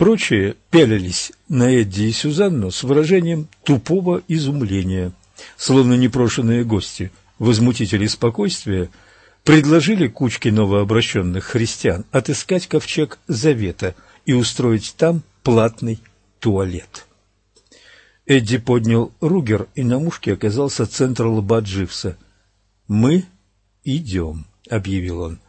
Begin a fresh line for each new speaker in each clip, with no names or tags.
Прочие пялились на Эдди и Сюзанну с выражением тупого изумления, словно непрошенные гости, возмутители спокойствия, предложили кучке новообращенных христиан отыскать ковчег Завета и устроить там платный туалет. Эдди поднял Ругер, и на мушке оказался центр лба Дживса. «Мы идем», — объявил он.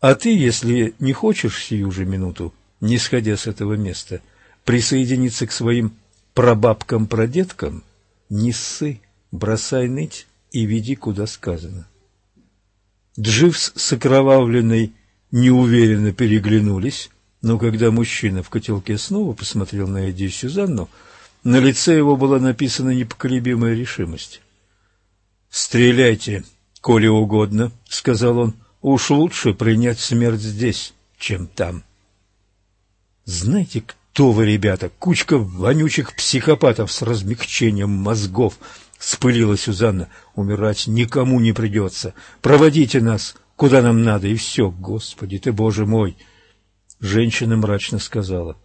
«А ты, если не хочешь сию же минуту, не сходя с этого места, присоединиться к своим прабабкам-прадедкам, не ссы, бросай ныть и веди, куда сказано». Дживс с окровавленной неуверенно переглянулись, но когда мужчина в котелке снова посмотрел на Эдди и Сюзанну, на лице его была написана непоколебимая решимость. «Стреляйте, коли угодно», — сказал он, — «уж лучше принять смерть здесь, чем там». «Знаете, кто вы, ребята? Кучка вонючих психопатов с размягчением мозгов!» — спылила Сюзанна. «Умирать никому не придется. Проводите нас, куда нам надо, и все. Господи ты, Боже мой!» Женщина мрачно сказала.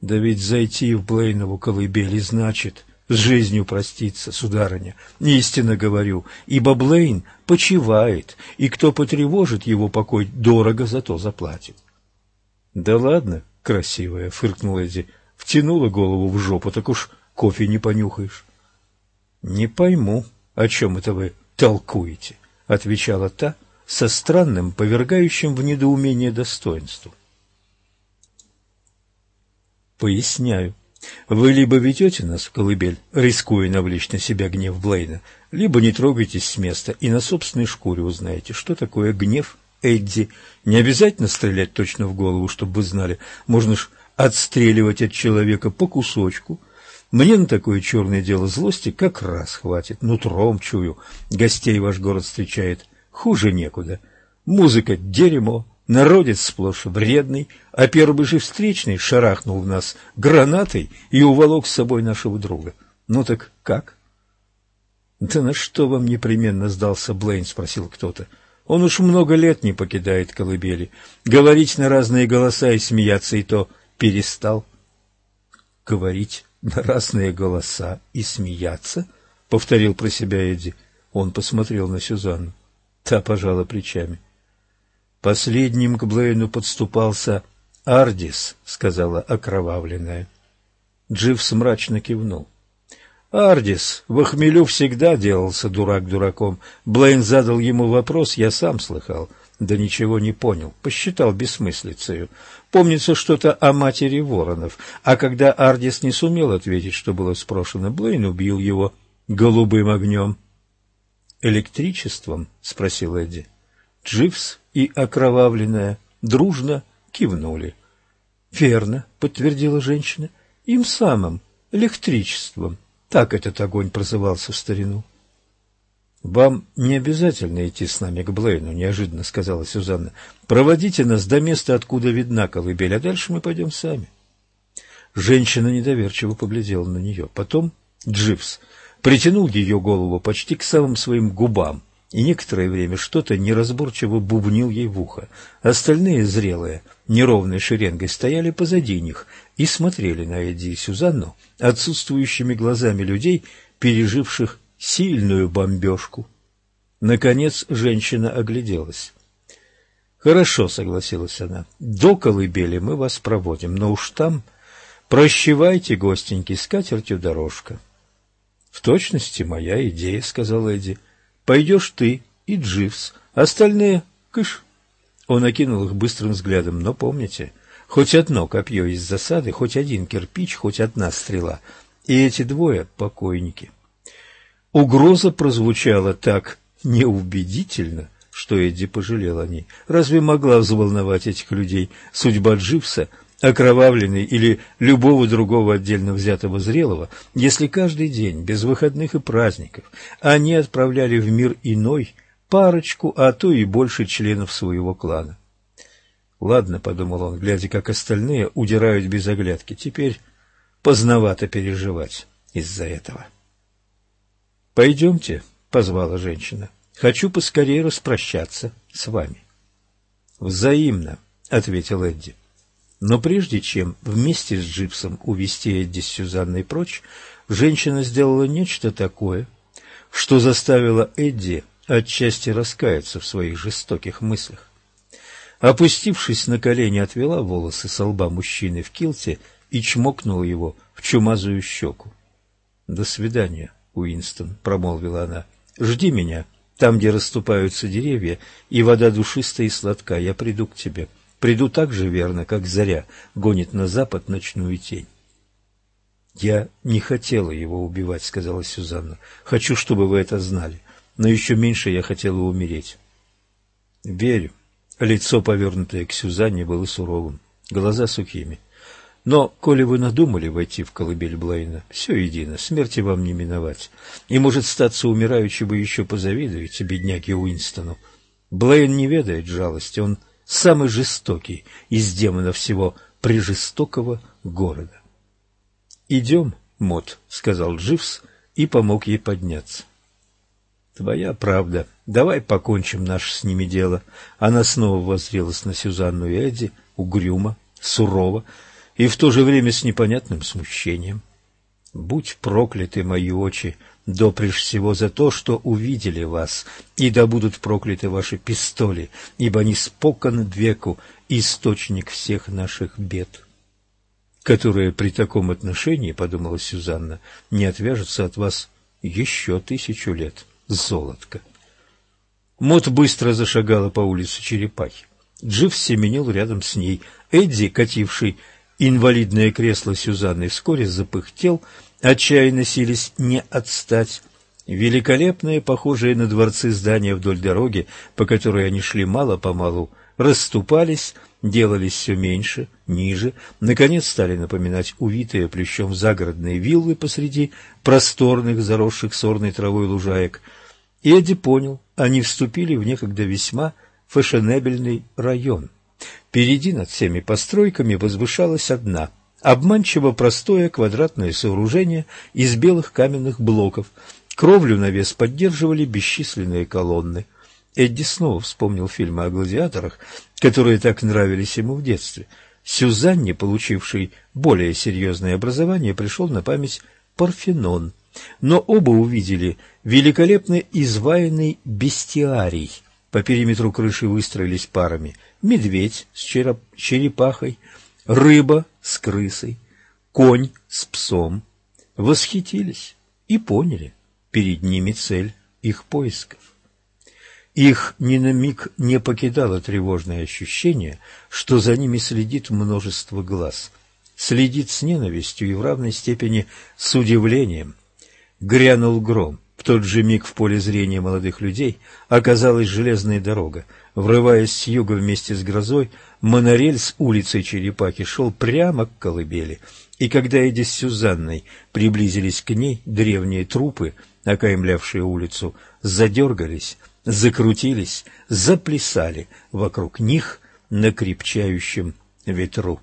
«Да ведь зайти в Блейнову колыбель значит с жизнью проститься, сударыня. Истинно говорю, ибо Блейн почивает, и кто потревожит его покой, дорого за то заплатит». «Да ладно, красивая, — фыркнула Эдди, — втянула голову в жопу, так уж кофе не понюхаешь. — Не пойму, о чем это вы толкуете, — отвечала та со странным, повергающим в недоумение достоинством. Поясняю. Вы либо ведете нас в колыбель, рискуя навлечь на себя гнев Блейна, либо не трогаетесь с места и на собственной шкуре узнаете, что такое гнев Эдди. Не обязательно стрелять точно в голову, чтобы вы знали. Можно ж отстреливать от человека по кусочку. Мне на такое черное дело злости как раз хватит. Нутром чую. Гостей ваш город встречает. Хуже некуда. Музыка – дерьмо. Народец сплошь вредный, а первый же встречный шарахнул в нас гранатой и уволок с собой нашего друга. Ну так как? — Да на что вам непременно сдался Блейн? — спросил кто-то. Он уж много лет не покидает колыбели. Говорить на разные голоса и смеяться и то перестал. Говорить на разные голоса и смеяться? — повторил про себя Эдди. Он посмотрел на Сюзанну. Та пожала плечами. Последним к Блейну подступался Ардис, — сказала окровавленная. Дживс мрачно кивнул. Ардис в хмелю всегда делался дурак дураком. Блейн задал ему вопрос, я сам слыхал, да ничего не понял, посчитал бессмыслицею. Помнится что-то о матери воронов, а когда Ардис не сумел ответить, что было спрошено, Блейн убил его голубым огнем. «Электричеством?» — спросил Эдди. Дживс и окровавленная дружно кивнули. «Верно», — подтвердила женщина, — «им самым, электричеством». Так этот огонь прозывался в старину. «Вам не обязательно идти с нами к Блейну», — неожиданно сказала Сюзанна. «Проводите нас до места, откуда видна колыбель, а дальше мы пойдем сами». Женщина недоверчиво поглядела на нее. Потом Дживс притянул ее голову почти к самым своим губам и некоторое время что-то неразборчиво бубнил ей в ухо. Остальные зрелые, неровной шеренгой стояли позади них и смотрели на Эдди и Сюзанну отсутствующими глазами людей, переживших сильную бомбежку. Наконец женщина огляделась. «Хорошо», — согласилась она, — «до колыбели мы вас проводим, но уж там прощевайте, гостеньки, с катертью дорожка». «В точности моя идея», — сказал Эдди. Пойдешь ты и Дживс, остальные — кыш. Он окинул их быстрым взглядом, но помните, хоть одно копье из засады, хоть один кирпич, хоть одна стрела, и эти двое — покойники. Угроза прозвучала так неубедительно, что Эдди пожалел о ней. Разве могла взволновать этих людей судьба Дживса — окровавленный или любого другого отдельно взятого зрелого, если каждый день, без выходных и праздников, они отправляли в мир иной парочку, а то и больше членов своего клана. «Ладно», — подумал он, глядя, как остальные удирают без оглядки, — «теперь поздновато переживать из-за этого». «Пойдемте», — позвала женщина, — «хочу поскорее распрощаться с вами». «Взаимно», — ответил Эдди. Но прежде чем вместе с Джипсом увести Эдди с Сюзанной прочь, женщина сделала нечто такое, что заставило Эдди отчасти раскаяться в своих жестоких мыслях. Опустившись на колени, отвела волосы со лба мужчины в килте и чмокнула его в чумазую щеку. — До свидания, Уинстон, — промолвила она. — Жди меня, там, где расступаются деревья, и вода душистая и сладка. Я приду к тебе. Приду так же верно, как заря гонит на запад ночную тень. — Я не хотела его убивать, — сказала Сюзанна. — Хочу, чтобы вы это знали. Но еще меньше я хотела умереть. — Верю. Лицо, повернутое к Сюзанне, было суровым, глаза сухими. Но, коли вы надумали войти в колыбель Блейна, все едино, смерти вам не миновать. И, может, статься умираючи, вы еще позавидуете бедняге Уинстону. Блейн не ведает жалости, он самый жестокий из демонов всего прижестокого города. — Идем, Мот, — сказал Дживс и помог ей подняться. — Твоя правда. Давай покончим наше с ними дело. Она снова воззрелась на Сюзанну и Эдди, угрюмо, сурово, и в то же время с непонятным смущением. «Будь прокляты мои очи, допреж всего за то, что увидели вас, и да будут прокляты ваши пистоли, ибо не спокон веку источник всех наших бед» которая при таком отношении, — подумала Сюзанна, — не отвяжется от вас еще тысячу лет, золотко. Мот быстро зашагала по улице Черепахи. Джив семенил рядом с ней. Эдди, кативший Инвалидное кресло Сюзанны вскоре запыхтел, отчаянно сились не отстать. Великолепные, похожие на дворцы здания вдоль дороги, по которой они шли мало-помалу, расступались, делались все меньше, ниже, наконец стали напоминать увитые плющом загородные виллы посреди просторных, заросших сорной травой лужаек. Эдди понял, они вступили в некогда весьма фешенебельный район. Впереди над всеми постройками возвышалась одна, обманчиво простое квадратное сооружение из белых каменных блоков. Кровлю навес поддерживали бесчисленные колонны. Эдди снова вспомнил фильмы о гладиаторах, которые так нравились ему в детстве. Сюзанне, получившей более серьезное образование, пришел на память Парфенон. Но оба увидели великолепно изваянный бестиарий. По периметру крыши выстроились парами медведь с черепахой, рыба с крысой, конь с псом. Восхитились и поняли, перед ними цель их поисков. Их ни на миг не покидало тревожное ощущение, что за ними следит множество глаз. Следит с ненавистью и в равной степени с удивлением. Грянул гром. В тот же миг в поле зрения молодых людей оказалась железная дорога, Врываясь с юга вместе с грозой, монорель с улицы Черепахи шел прямо к колыбели, и когда Эдди с Сюзанной приблизились к ней, древние трупы, окаймлявшие улицу, задергались, закрутились, заплясали вокруг них на крепчающем ветру.